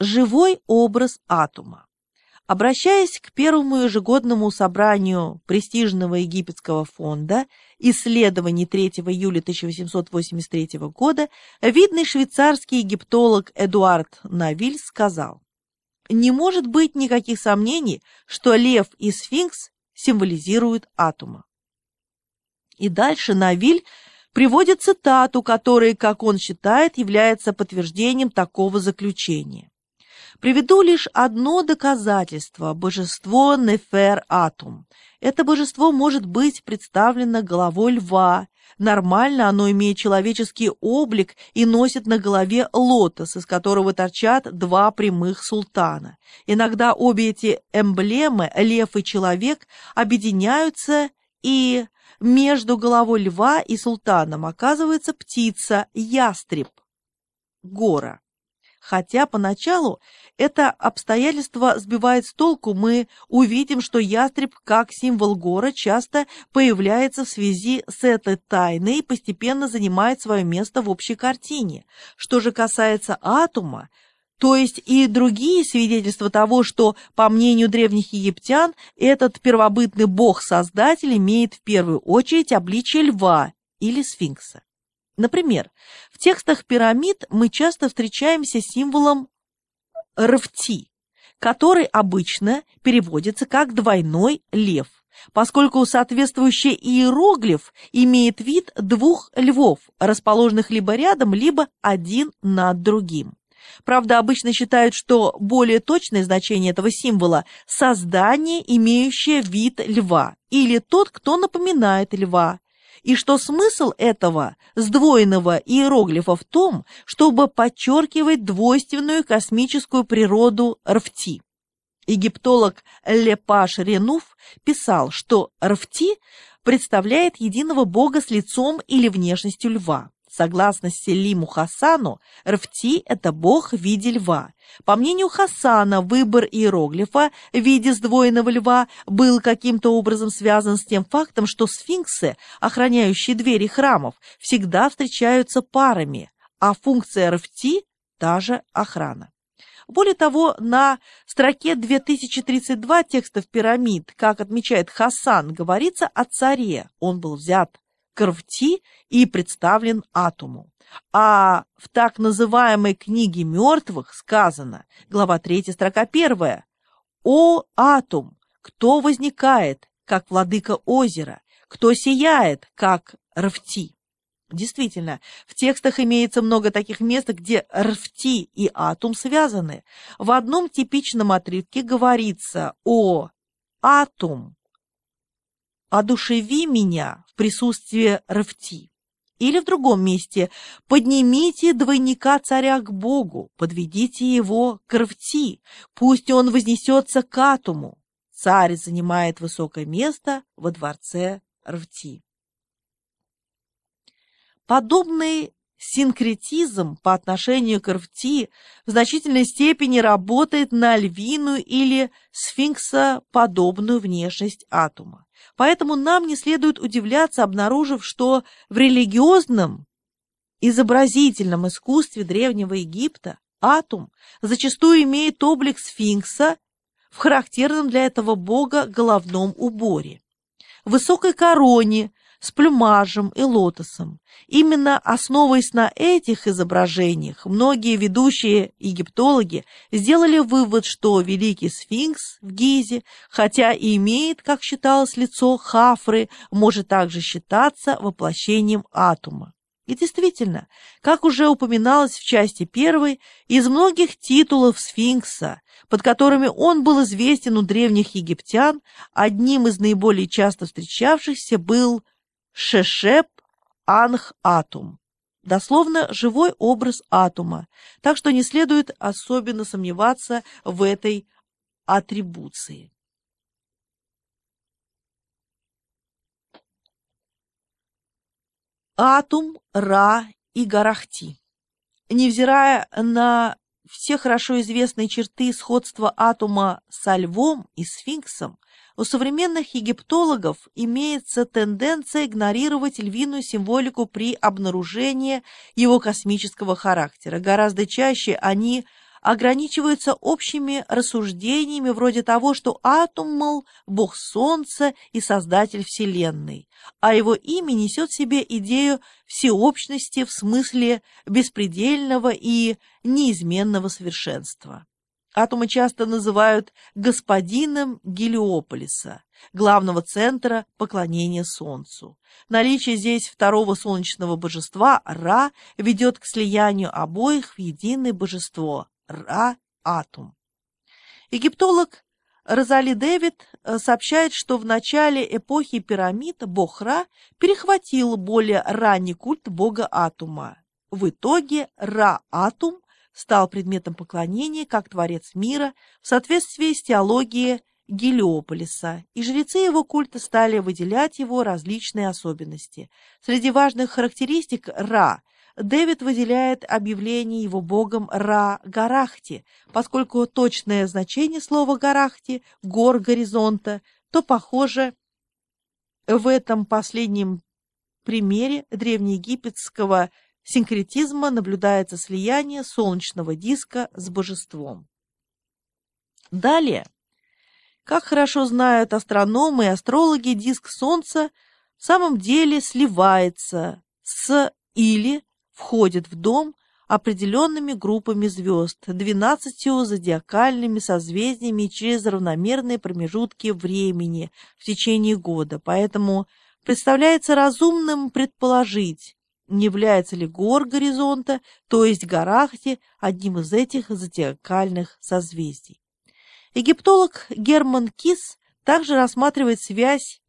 Живой образ атома. Обращаясь к первому ежегодному собранию престижного египетского фонда исследований 3 июля 1883 года, видный швейцарский египтолог Эдуард Навиль сказал, «Не может быть никаких сомнений, что лев и сфинкс символизируют атома». И дальше Навиль приводит цитату, которая, как он считает, является подтверждением такого заключения. Приведу лишь одно доказательство – божество Нефер Атум. Это божество может быть представлено головой льва. Нормально оно имеет человеческий облик и носит на голове лотос, из которого торчат два прямых султана. Иногда обе эти эмблемы, лев и человек, объединяются и между головой льва и султаном оказывается птица, ястреб, гора. Хотя поначалу это обстоятельство сбивает с толку, мы увидим, что ястреб как символ гора часто появляется в связи с этой тайной и постепенно занимает свое место в общей картине. Что же касается атома, то есть и другие свидетельства того, что, по мнению древних египтян, этот первобытный бог-создатель имеет в первую очередь обличие льва или сфинкса. Например, в текстах пирамид мы часто встречаемся с символом рвти, который обычно переводится как двойной лев, поскольку соответствующий иероглиф имеет вид двух львов, расположенных либо рядом, либо один над другим. Правда, обычно считают, что более точное значение этого символа – создание, имеющее вид льва, или тот, кто напоминает льва, и что смысл этого сдвоенного иероглифа в том, чтобы подчеркивать двойственную космическую природу рфти. Египтолог Лепаш Ренуф писал, что рфти представляет единого бога с лицом или внешностью льва. Согласно Селиму Хасану, Рфти – это бог в виде льва. По мнению Хасана, выбор иероглифа в виде сдвоенного льва был каким-то образом связан с тем фактом, что сфинксы, охраняющие двери храмов, всегда встречаются парами, а функция Рфти – та же охрана. Более того, на строке 2032 текстов пирамид, как отмечает Хасан, говорится о царе. Он был взят Кровти и представлен атому. А в так называемой книге мертвых сказано, глава 3, строка 1, «О, атом, кто возникает, как владыка озера, кто сияет, как рвти». Действительно, в текстах имеется много таких мест, где рвти и атум связаны. В одном типичном отрывке говорится о атум, «Одушеви меня в присутствии Рафти». Или в другом месте «Поднимите двойника царя к Богу, подведите его к Рафти, пусть он вознесется к Атуму». Царь занимает высокое место во дворце Рафти. Подобный синкретизм по отношению к рфти в значительной степени работает на львиную или сфинксоподобную внешность атома. Поэтому нам не следует удивляться, обнаружив, что в религиозном изобразительном искусстве Древнего Египта атом зачастую имеет облик сфинкса в характерном для этого бога головном уборе. Высокой короне с плюмажем и лотосом. Именно основываясь на этих изображениях, многие ведущие египтологи сделали вывод, что великий сфинкс в Гизе, хотя и имеет, как считалось, лицо Хафры, может также считаться воплощением атома. И действительно, как уже упоминалось в части первой, из многих титулов сфинкса, под которыми он был известен у древних египтян, одним из наиболее часто встречавшихся был Шешеп Анх Атум. Дословно живой образ атома, так что не следует особенно сомневаться в этой атрибуции. Атум, Ра и Гарахти. Невзирая на все хорошо известные черты сходства атома со львом и сфинксом, у современных египтологов имеется тенденция игнорировать львиную символику при обнаружении его космического характера. Гораздо чаще они ограничиваются общими рассуждениями вроде того, что атом, мол, бог Солнца и создатель Вселенной, а его имя несет в себе идею всеобщности в смысле беспредельного и неизменного совершенства. Атомы часто называют господином Гелиополиса, главного центра поклонения Солнцу. Наличие здесь второго солнечного божества Ра ведет к слиянию обоих в единое божество Ра-Атум. Египтолог Розали Дэвид э, сообщает, что в начале эпохи пирамид бог Ра перехватил более ранний культ бога Атума. В итоге Ра-Атум стал предметом поклонения как творец мира в соответствии с теологией Гелиополиса, и жрецы его культа стали выделять его различные особенности. Среди важных характеристик Ра Дэвид выделяет объявление его богом Ра-Гарахти, поскольку точное значение слова Гарахти – гор горизонта, то, похоже, в этом последнем примере древнеегипетского синкретизма наблюдается слияние солнечного диска с божеством. Далее, как хорошо знают астрономы и астрологи, диск Солнца в самом деле сливается с или входит в дом определенными группами звезд, 12 зодиакальными созвездиями через равномерные промежутки времени в течение года. Поэтому представляется разумным предположить, не является ли гор горизонта, то есть Гарахти, одним из этих зодиакальных созвездий. Египтолог Герман Кис также рассматривает связь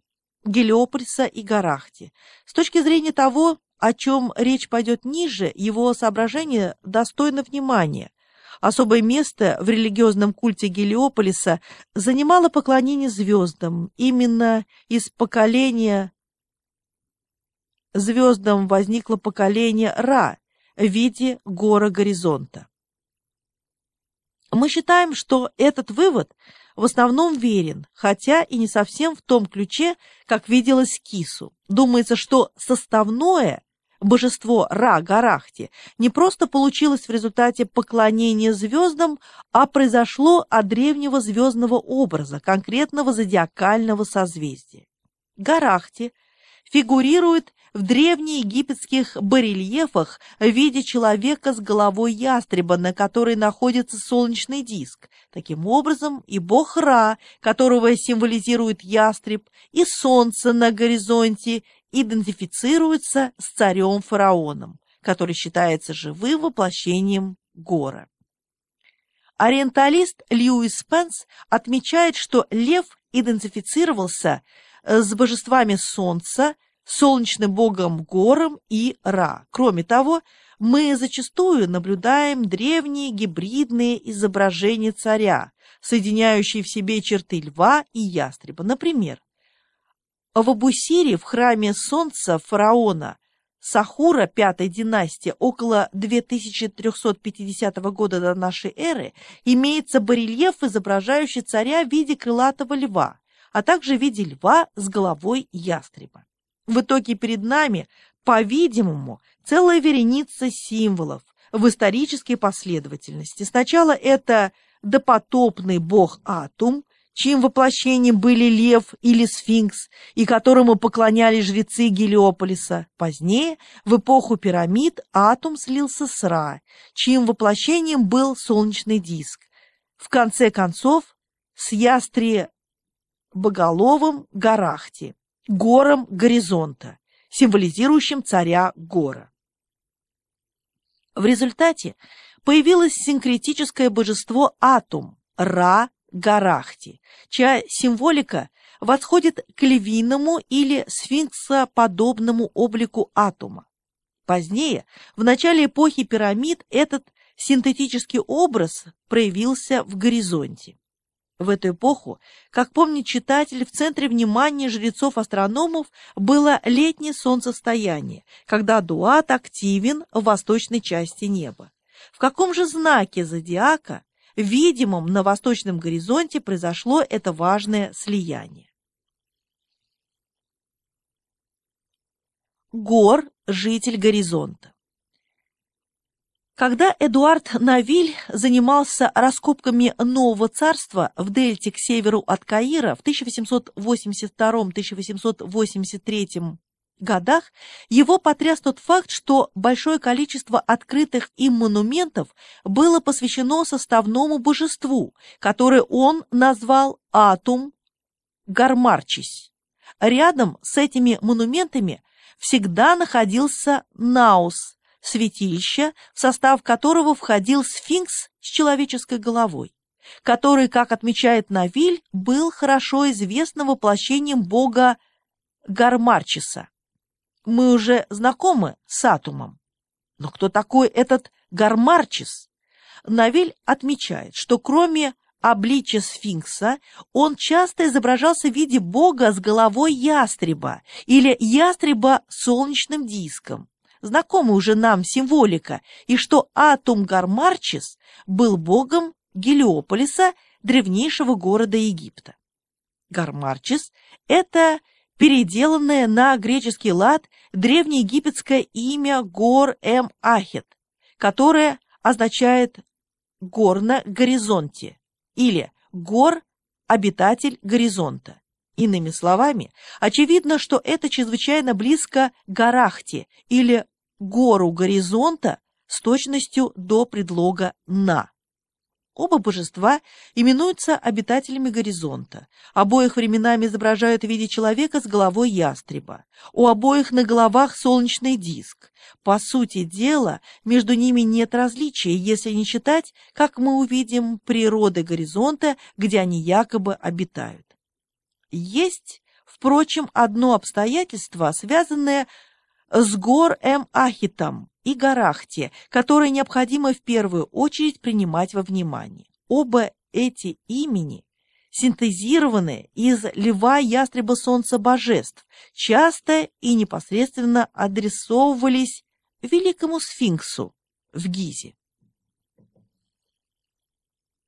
Гелиополиса и Гарахти. С точки зрения того, о чем речь пойдет ниже, его соображение достойно внимания. Особое место в религиозном культе Гелиополиса занимало поклонение звездам. Именно из поколения звездам возникло поколение Ра в виде гора горизонта. Мы считаем, что этот вывод в основном верен, хотя и не совсем в том ключе, как виделось Кису. Думается, что составное божество Ра-Гарахти не просто получилось в результате поклонения звездам, а произошло от древнего звездного образа, конкретного зодиакального созвездия. Гарахти фигурирует в древнеегипетских барельефах в виде человека с головой ястреба, на которой находится солнечный диск. Таким образом, и бог Ра, которого символизирует ястреб, и солнце на горизонте идентифицируются с царем-фараоном, который считается живым воплощением гора. Ориенталист Льюис Спенс отмечает, что лев идентифицировался с божествами солнца, солнечным богом Гором и Ра. Кроме того, мы зачастую наблюдаем древние гибридные изображения царя, соединяющие в себе черты льва и ястреба. Например, в Абусире в храме солнца фараона Сахура пятой династии около 2350 года до нашей эры имеется барельеф, изображающий царя в виде крылатого льва, а также в виде льва с головой ястреба. В итоге перед нами, по-видимому, целая вереница символов в исторической последовательности. Сначала это допотопный бог Атум, чьим воплощением были лев или сфинкс, и которому поклонялись жрецы Гелиополиса. Позднее, в эпоху пирамид, Атум слился с Ра, чьим воплощением был солнечный диск. В конце концов, с ястре боголовым Гарахти гором горизонта, символизирующим царя гора. В результате появилось синкретическое божество Атум, Ра-Гарахти, чья символика восходит к львиному или сфинксоподобному облику атома. Позднее, в начале эпохи пирамид, этот синтетический образ проявился в горизонте. В эту эпоху, как помнит читатель, в центре внимания жрецов-астрономов было летнее солнцестояние, когда дуат активен в восточной части неба. В каком же знаке зодиака, видимом на восточном горизонте, произошло это важное слияние? Гор – житель горизонта. Когда Эдуард Навиль занимался раскопками Нового царства в дельте к северу от Каира в 1882-1883 годах, его потряс тот факт, что большое количество открытых им монументов было посвящено составному божеству, которое он назвал Атум Гармарчись. Рядом с этими монументами всегда находился Наус, святилище, в состав которого входил сфинкс с человеческой головой, который, как отмечает Навиль, был хорошо известным воплощением бога Гармарчиса. Мы уже знакомы с Атумом. Но кто такой этот Гармарчис? Навиль отмечает, что кроме обличия сфинкса, он часто изображался в виде бога с головой ястреба или ястреба с солнечным диском знакомая уже нам символика, и что Атум Гармарчис был богом Гелиополиса, древнейшего города Египта. Гармарчис – это переделанное на греческий лад древнеегипетское имя Гор-Эм-Ахет, которое означает «гор на горизонте» или «гор – обитатель горизонта». Иными словами, очевидно, что это чрезвычайно близко Гарахте или гору горизонта с точностью до предлога «на». Оба божества именуются обитателями горизонта. Обоих временами изображают в виде человека с головой ястреба. У обоих на головах солнечный диск. По сути дела, между ними нет различия, если не считать, как мы увидим, природы горизонта, где они якобы обитают. Есть, впрочем, одно обстоятельство, связанное с Гор-Эм-Ахитом и Гарахте, которые необходимо в первую очередь принимать во внимание. Оба эти имени синтезированы из льва ястреба солнца божеств, часто и непосредственно адресовывались великому сфинксу в Гизе.